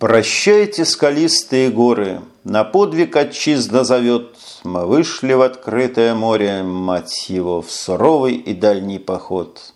Прощайте, скалистые горы, на подвиг отчизна зовет. Мы вышли в открытое море, мать его, в суровый и дальний поход.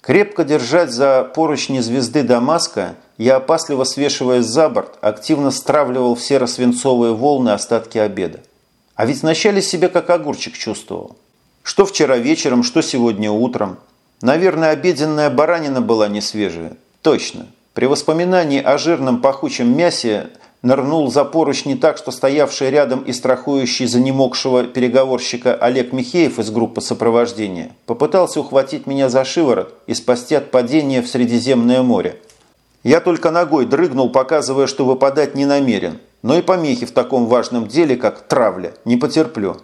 Крепко держать за поручни звезды Дамаска, я, опасливо свешиваясь за борт, активно стравливал в серо-свинцовые волны остатки обеда. А ведь вначале себя как огурчик чувствовал. Что вчера вечером, что сегодня утром. Наверное, обеденная баранина была не свежая. Точно. При воспоминании о жирном пахучем мясе нырнул за поручни так, что стоявший рядом и страхующий за немокшего переговорщика Олег Михеев из группы сопровождения попытался ухватить меня за шиворот и спасти от падения в Средиземное море. Я только ногой дрыгнул, показывая, что выпадать не намерен, но и помехи в таком важном деле, как травля, не потерплю.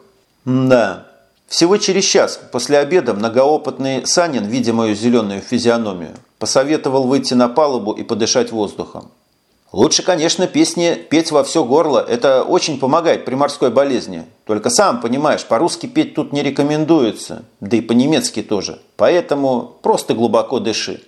Да, всего через час после обеда многоопытный Санин, видя мою зеленую физиономию, Посоветовал выйти на палубу и подышать воздухом. Лучше, конечно, песни петь во все горло. Это очень помогает при морской болезни. Только сам понимаешь, по-русски петь тут не рекомендуется. Да и по-немецки тоже. Поэтому просто глубоко дыши.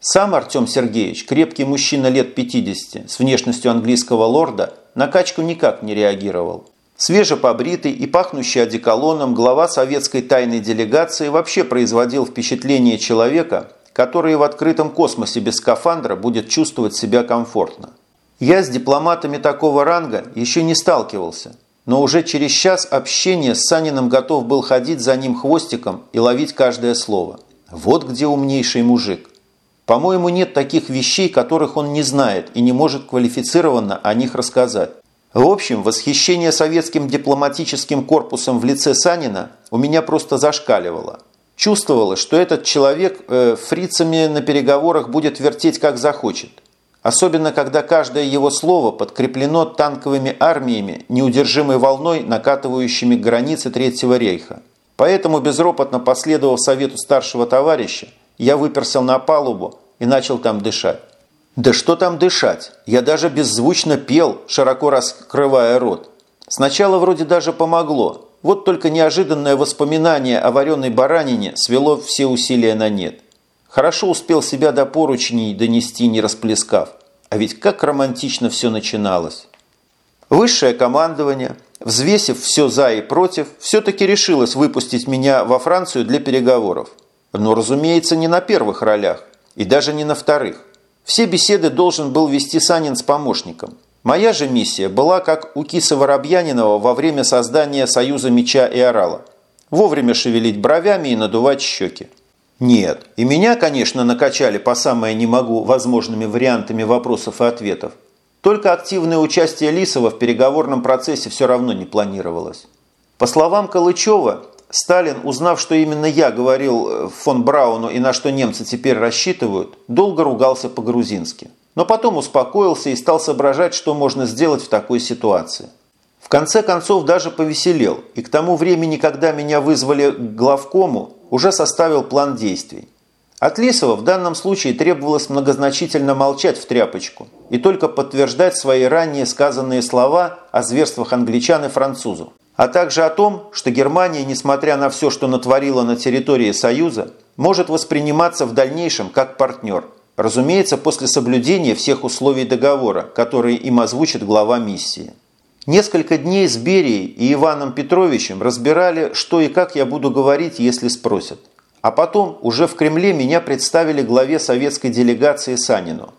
Сам Артем Сергеевич, крепкий мужчина лет 50, с внешностью английского лорда, на качку никак не реагировал. Свежепобритый и пахнущий одеколоном глава советской тайной делегации вообще производил впечатление человека, который в открытом космосе без скафандра будет чувствовать себя комфортно. Я с дипломатами такого ранга еще не сталкивался, но уже через час общения с Саниным готов был ходить за ним хвостиком и ловить каждое слово. Вот где умнейший мужик. По-моему, нет таких вещей, которых он не знает и не может квалифицированно о них рассказать. В общем, восхищение советским дипломатическим корпусом в лице Санина у меня просто зашкаливало – Чувствовалось, что этот человек э, фрицами на переговорах будет вертеть как захочет. Особенно, когда каждое его слово подкреплено танковыми армиями, неудержимой волной, накатывающими границы Третьего рейха. Поэтому, безропотно последовав совету старшего товарища, я выперсел на палубу и начал там дышать. Да что там дышать? Я даже беззвучно пел, широко раскрывая рот. Сначала вроде даже помогло, вот только неожиданное воспоминание о вареной баранине свело все усилия на нет. Хорошо успел себя до поручней донести, не расплескав. А ведь как романтично все начиналось. Высшее командование, взвесив все за и против, все-таки решилось выпустить меня во Францию для переговоров. Но, разумеется, не на первых ролях и даже не на вторых. Все беседы должен был вести Санин с помощником – Моя же миссия была как у Киса Воробьянинова во время создания Союза Меча и Орала. Вовремя шевелить бровями и надувать щеки. Нет, и меня, конечно, накачали по самое не могу возможными вариантами вопросов и ответов. Только активное участие Лисова в переговорном процессе все равно не планировалось. По словам Калычева, Сталин, узнав, что именно я говорил э, фон Брауну и на что немцы теперь рассчитывают, долго ругался по-грузински. Но потом успокоился и стал соображать, что можно сделать в такой ситуации. В конце концов даже повеселел, и к тому времени, когда меня вызвали к главкому, уже составил план действий. От Лисова в данном случае требовалось многозначительно молчать в тряпочку и только подтверждать свои ранее сказанные слова о зверствах англичан и французов, а также о том, что Германия, несмотря на все, что натворила на территории Союза, может восприниматься в дальнейшем как партнер – Разумеется, после соблюдения всех условий договора, которые им озвучит глава миссии. Несколько дней с Берией и Иваном Петровичем разбирали, что и как я буду говорить, если спросят. А потом уже в Кремле меня представили главе советской делегации Санину.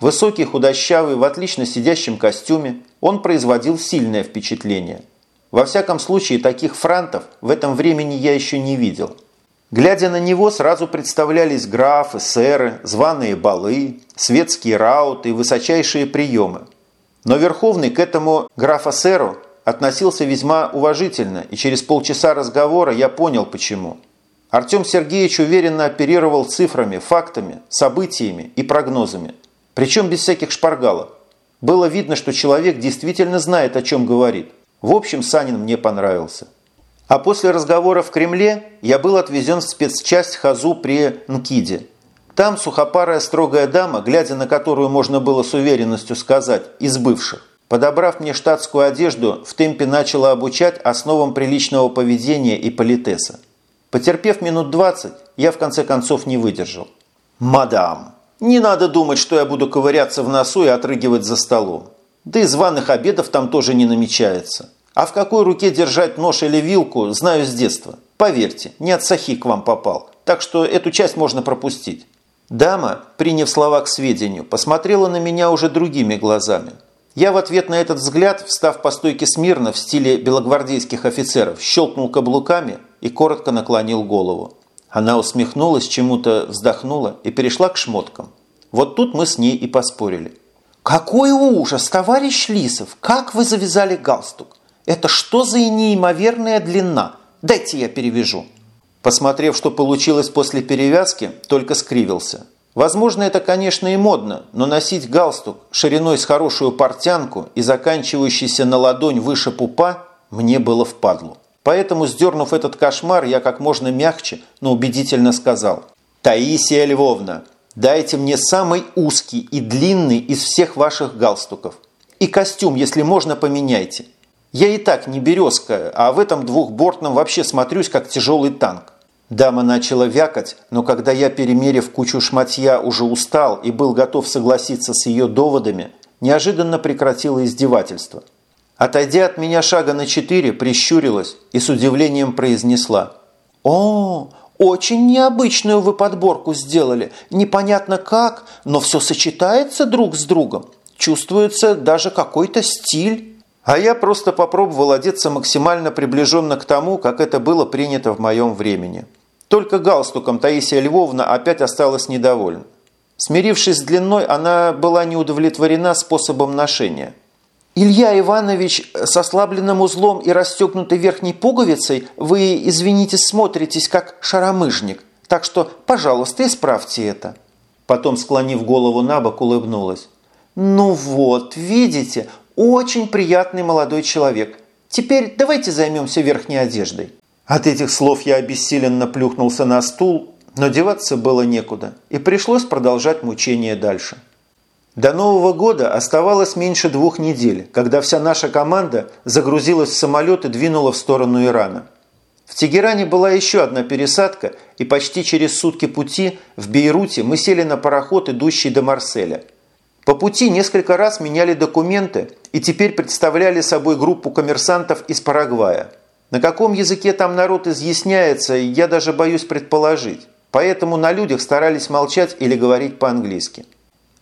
Высокий, худощавый, в отлично сидящем костюме, он производил сильное впечатление. Во всяком случае, таких франтов в этом времени я еще не видел – Глядя на него, сразу представлялись графы, сэры, званые балы, светские рауты и высочайшие приемы. Но Верховный к этому графа-сэру относился весьма уважительно, и через полчаса разговора я понял, почему. Артем Сергеевич уверенно оперировал цифрами, фактами, событиями и прогнозами, причем без всяких шпаргалок. Было видно, что человек действительно знает, о чем говорит. В общем, Санин мне понравился. А после разговора в Кремле я был отвезен в спецчасть Хазу при Нкиде. Там сухопарая строгая дама, глядя на которую можно было с уверенностью сказать «из бывших», подобрав мне штатскую одежду, в темпе начала обучать основам приличного поведения и политеса. Потерпев минут 20, я в конце концов не выдержал. «Мадам, Не надо думать, что я буду ковыряться в носу и отрыгивать за столом. Да и званых обедов там тоже не намечается. А в какой руке держать нож или вилку, знаю с детства. Поверьте, не от сахи к вам попал. Так что эту часть можно пропустить. Дама, приняв слова к сведению, посмотрела на меня уже другими глазами. Я в ответ на этот взгляд, встав по стойке смирно в стиле белогвардейских офицеров, щелкнул каблуками и коротко наклонил голову. Она усмехнулась, чему-то вздохнула и перешла к шмоткам. Вот тут мы с ней и поспорили. «Какой ужас, товарищ Лисов! Как вы завязали галстук? Это что за неимоверная длина? Дайте я перевяжу». Посмотрев, что получилось после перевязки, только скривился. Возможно, это, конечно, и модно, но носить галстук шириной с хорошую портянку и заканчивающийся на ладонь выше пупа мне было впадлу. Поэтому, сдернув этот кошмар, я как можно мягче, но убедительно сказал. «Таисия Львовна, дайте мне самый узкий и длинный из всех ваших галстуков. И костюм, если можно, поменяйте. Я и так не березка, а в этом двухбортном вообще смотрюсь, как тяжелый танк». Дама начала вякать, но когда я, перемерив кучу шматья, уже устал и был готов согласиться с ее доводами, неожиданно прекратила издевательство – Отойдя от меня шага на четыре, прищурилась и с удивлением произнесла. «О, очень необычную вы подборку сделали. Непонятно как, но все сочетается друг с другом. Чувствуется даже какой-то стиль». А я просто попробовал одеться максимально приближенно к тому, как это было принято в моем времени. Только галстуком Таисия Львовна опять осталась недовольна. Смирившись с длиной, она была не удовлетворена способом ношения – Илья Иванович с ослабленным узлом и расстегнутой верхней пуговицей, вы, извините, смотритесь как шаромыжник. Так что, пожалуйста, исправьте это». Потом, склонив голову на бок, улыбнулась. «Ну вот, видите, очень приятный молодой человек. Теперь давайте займемся верхней одеждой». От этих слов я обессиленно плюхнулся на стул, но деваться было некуда, и пришлось продолжать мучение дальше. До Нового года оставалось меньше двух недель, когда вся наша команда загрузилась в самолет и двинула в сторону Ирана. В Тегеране была еще одна пересадка, и почти через сутки пути в Бейруте мы сели на пароход, идущий до Марселя. По пути несколько раз меняли документы и теперь представляли собой группу коммерсантов из Парагвая. На каком языке там народ изъясняется, я даже боюсь предположить. Поэтому на людях старались молчать или говорить по-английски.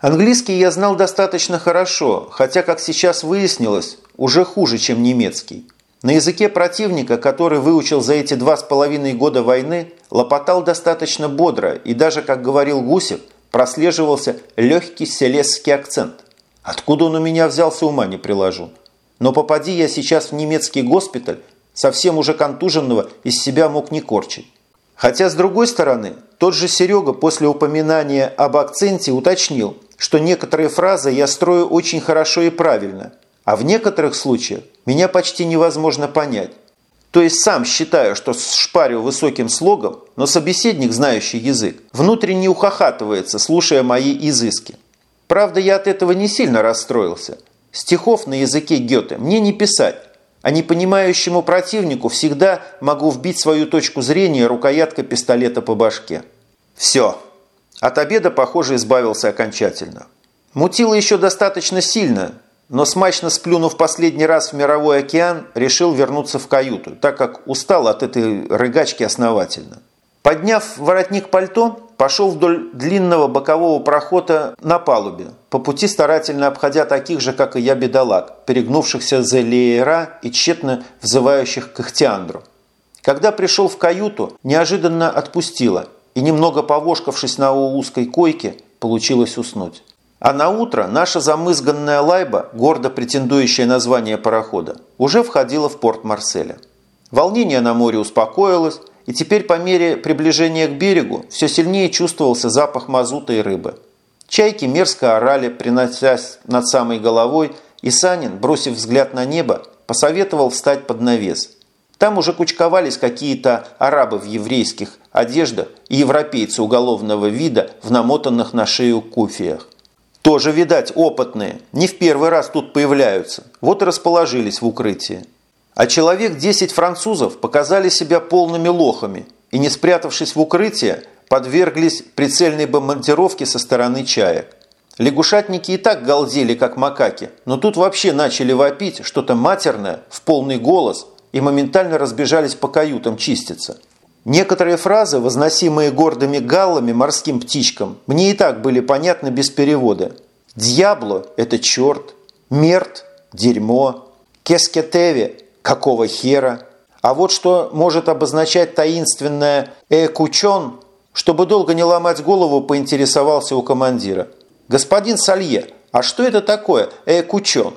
Английский я знал достаточно хорошо, хотя, как сейчас выяснилось, уже хуже, чем немецкий. На языке противника, который выучил за эти два с половиной года войны, лопотал достаточно бодро и даже, как говорил Гусев, прослеживался легкий селесский акцент. Откуда он у меня взялся, ума не приложу. Но попади я сейчас в немецкий госпиталь, совсем уже контуженного из себя мог не корчить. Хотя, с другой стороны, тот же Серега после упоминания об акценте уточнил, что некоторые фразы я строю очень хорошо и правильно, а в некоторых случаях меня почти невозможно понять. То есть сам считаю, что шпарю высоким слогом, но собеседник, знающий язык, внутренне ухахатывается, слушая мои изыски. Правда, я от этого не сильно расстроился. Стихов на языке Гёте мне не писать, а непонимающему противнику всегда могу вбить свою точку зрения рукояткой пистолета по башке. Все, от обеда, похоже, избавился окончательно. Мутило еще достаточно сильно, но смачно сплюнув последний раз в мировой океан, решил вернуться в каюту, так как устал от этой рыгачки основательно. Подняв воротник пальто, пошел вдоль длинного бокового прохода на палубе, по пути старательно обходя таких же, как и я, бедолаг, перегнувшихся за леера и тщетно взывающих к Ихтиандру. Когда пришел в каюту, неожиданно отпустило, и немного повошкавшись на узкой койке, получилось уснуть. А на утро наша замызганная лайба, гордо претендующая на звание парохода, уже входила в порт Марселя. Волнение на море успокоилось, и теперь по мере приближения к берегу все сильнее чувствовался запах мазута и рыбы. Чайки мерзко орали, приносясь над самой головой, и Санин, бросив взгляд на небо, посоветовал встать под навес – там уже кучковались какие-то арабы в еврейских одеждах и европейцы уголовного вида в намотанных на шею куфиях. Тоже, видать, опытные, не в первый раз тут появляются, вот и расположились в укрытии. А человек 10 французов показали себя полными лохами и, не спрятавшись в укрытие, подверглись прицельной бомбардировке со стороны чаек. Лягушатники и так галдели, как макаки, но тут вообще начали вопить что-то матерное в полный голос и моментально разбежались по каютам чиститься. Некоторые фразы, возносимые гордыми галлами морским птичкам, мне и так были понятны без перевода. «Дьябло» – это черт, «мерт» – дерьмо, «кескетеви» – какого хера. А вот что может обозначать таинственное «экучон», чтобы долго не ломать голову, поинтересовался у командира. «Господин Салье, а что это такое «экучон»?»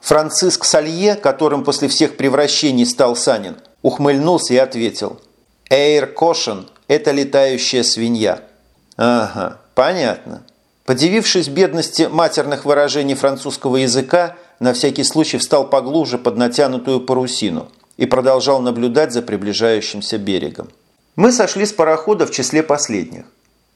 Франциск Салье, которым после всех превращений стал Санин, ухмыльнулся и ответил – Эйр Кошен – это летающая свинья. Ага, понятно. Подивившись бедности матерных выражений французского языка, на всякий случай встал поглубже под натянутую парусину и продолжал наблюдать за приближающимся берегом. Мы сошли с парохода в числе последних.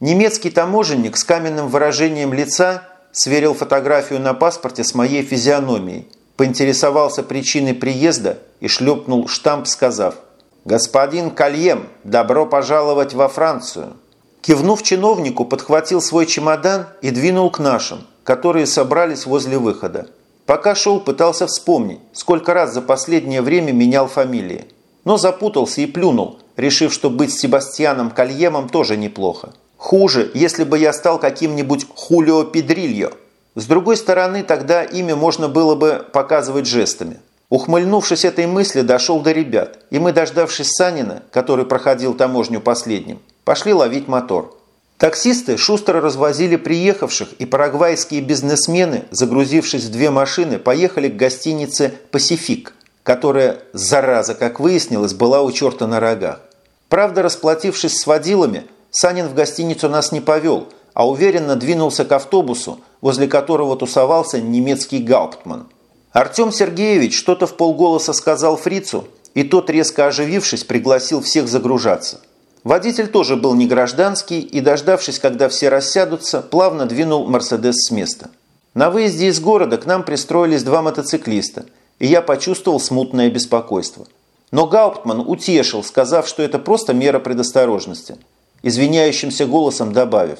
Немецкий таможенник с каменным выражением лица сверил фотографию на паспорте с моей физиономией, поинтересовался причиной приезда и шлепнул штамп, сказав – «Господин Кальем, добро пожаловать во Францию!» Кивнув чиновнику, подхватил свой чемодан и двинул к нашим, которые собрались возле выхода. Пока шел, пытался вспомнить, сколько раз за последнее время менял фамилии. Но запутался и плюнул, решив, что быть Себастьяном Кальемом тоже неплохо. Хуже, если бы я стал каким-нибудь Хулио Педрильо. С другой стороны, тогда имя можно было бы показывать жестами. Ухмыльнувшись этой мысли, дошел до ребят, и мы, дождавшись Санина, который проходил таможню последним, пошли ловить мотор. Таксисты шустро развозили приехавших, и парагвайские бизнесмены, загрузившись в две машины, поехали к гостинице «Пасифик», которая, зараза, как выяснилось, была у черта на рогах. Правда, расплатившись с водилами, Санин в гостиницу нас не повел, а уверенно двинулся к автобусу, возле которого тусовался немецкий гауптман. Артем Сергеевич что-то в полголоса сказал фрицу, и тот, резко оживившись, пригласил всех загружаться. Водитель тоже был не гражданский и, дождавшись, когда все рассядутся, плавно двинул «Мерседес» с места. На выезде из города к нам пристроились два мотоциклиста, и я почувствовал смутное беспокойство. Но Гауптман утешил, сказав, что это просто мера предосторожности, извиняющимся голосом добавив.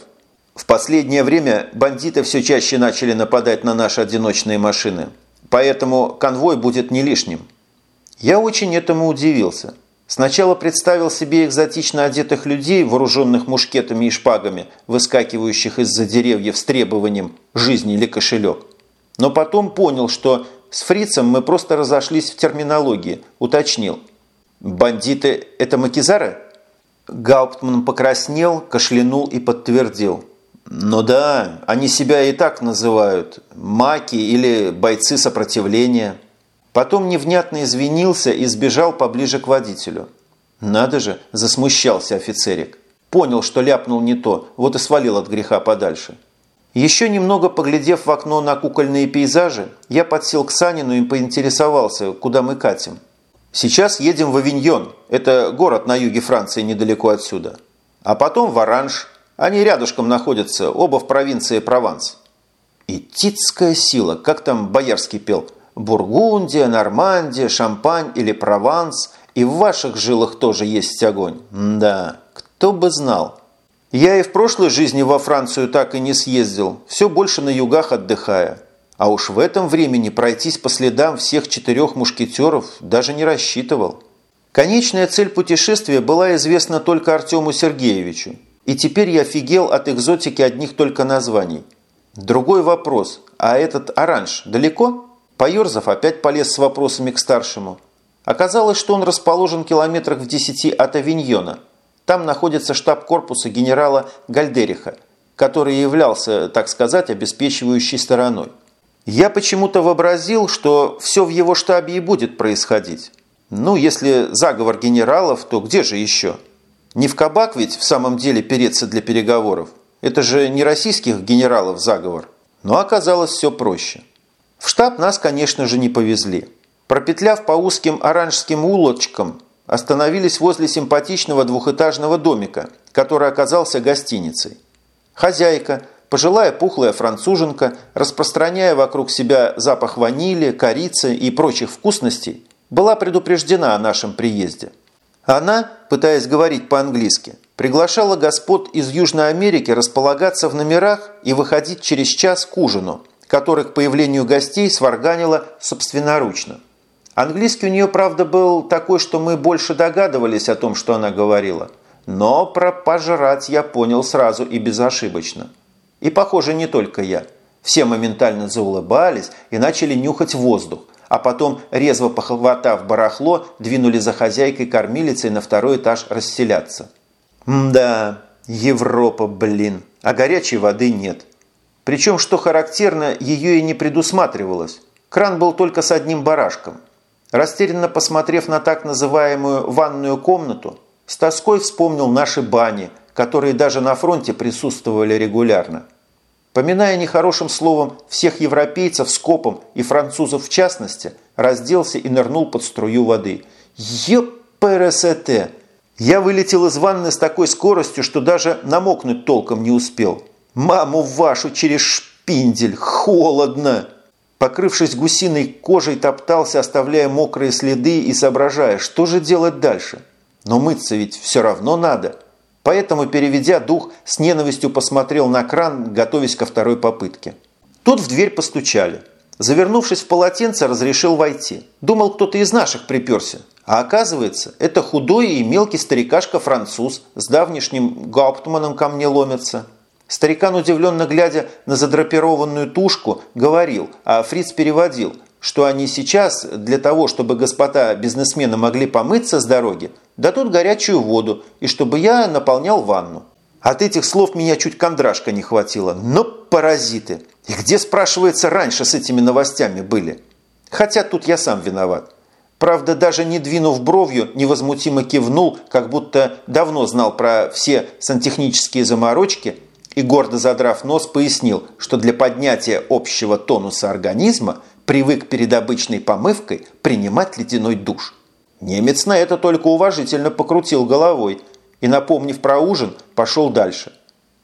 В последнее время бандиты все чаще начали нападать на наши одиночные машины – поэтому конвой будет не лишним. Я очень этому удивился. Сначала представил себе экзотично одетых людей, вооруженных мушкетами и шпагами, выскакивающих из-за деревьев с требованием «жизни или кошелек». Но потом понял, что с фрицем мы просто разошлись в терминологии, уточнил. «Бандиты – это макизары?» Гауптман покраснел, кашлянул и подтвердил – ну да, они себя и так называют. Маки или бойцы сопротивления. Потом невнятно извинился и сбежал поближе к водителю. Надо же, засмущался офицерик. Понял, что ляпнул не то, вот и свалил от греха подальше. Еще немного поглядев в окно на кукольные пейзажи, я подсел к Санину и поинтересовался, куда мы катим. Сейчас едем в Авиньон, это город на юге Франции недалеко отсюда. А потом в Оранж, они рядышком находятся, оба в провинции Прованс. И титская сила, как там Боярский пел, Бургундия, Нормандия, Шампань или Прованс, и в ваших жилах тоже есть огонь. Да, кто бы знал. Я и в прошлой жизни во Францию так и не съездил, все больше на югах отдыхая. А уж в этом времени пройтись по следам всех четырех мушкетеров даже не рассчитывал. Конечная цель путешествия была известна только Артему Сергеевичу. И теперь я офигел от экзотики одних только названий. Другой вопрос. А этот оранж далеко? Поерзав опять полез с вопросами к старшему. Оказалось, что он расположен километрах в десяти от Авиньона. Там находится штаб корпуса генерала Гальдериха, который являлся, так сказать, обеспечивающей стороной. Я почему-то вообразил, что все в его штабе и будет происходить. Ну, если заговор генералов, то где же еще? Не в кабак ведь в самом деле переться для переговоров. Это же не российских генералов заговор. Но оказалось все проще. В штаб нас, конечно же, не повезли. Пропетляв по узким оранжским улочкам, остановились возле симпатичного двухэтажного домика, который оказался гостиницей. Хозяйка, пожилая пухлая француженка, распространяя вокруг себя запах ванили, корицы и прочих вкусностей, была предупреждена о нашем приезде – она, пытаясь говорить по-английски, приглашала господ из Южной Америки располагаться в номерах и выходить через час к ужину, который к появлению гостей сварганила собственноручно. Английский у нее, правда, был такой, что мы больше догадывались о том, что она говорила. Но про пожрать я понял сразу и безошибочно. И, похоже, не только я. Все моментально заулыбались и начали нюхать воздух, а потом, резво похватав барахло, двинули за хозяйкой-кормилицей на второй этаж расселяться. Да, Европа, блин, а горячей воды нет. Причем, что характерно, ее и не предусматривалось. Кран был только с одним барашком. Растерянно посмотрев на так называемую ванную комнату, с тоской вспомнил наши бани, которые даже на фронте присутствовали регулярно. Поминая нехорошим словом всех европейцев скопом и французов в частности, разделся и нырнул под струю воды. Ёпрст! Я вылетел из ванны с такой скоростью, что даже намокнуть толком не успел. Маму вашу через шпиндель! Холодно! Покрывшись гусиной кожей, топтался, оставляя мокрые следы и соображая, что же делать дальше. Но мыться ведь все равно надо. Поэтому, переведя дух, с ненавистью посмотрел на кран, готовясь ко второй попытке. Тут в дверь постучали. Завернувшись в полотенце, разрешил войти. Думал, кто-то из наших приперся. А оказывается, это худой и мелкий старикашка-француз с давнишним гауптманом ко мне ломится. Старикан, удивленно глядя на задрапированную тушку, говорил, а Фриц переводил, что они сейчас, для того, чтобы господа бизнесмены могли помыться с дороги, дадут горячую воду, и чтобы я наполнял ванну. От этих слов меня чуть кондрашка не хватило. Но паразиты! И где, спрашивается, раньше с этими новостями были? Хотя тут я сам виноват. Правда, даже не двинув бровью, невозмутимо кивнул, как будто давно знал про все сантехнические заморочки и, гордо задрав нос, пояснил, что для поднятия общего тонуса организма привык перед обычной помывкой принимать ледяной душ. Немец на это только уважительно покрутил головой и, напомнив про ужин, пошел дальше.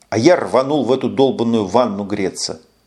А я рванул в эту долбанную ванну греться –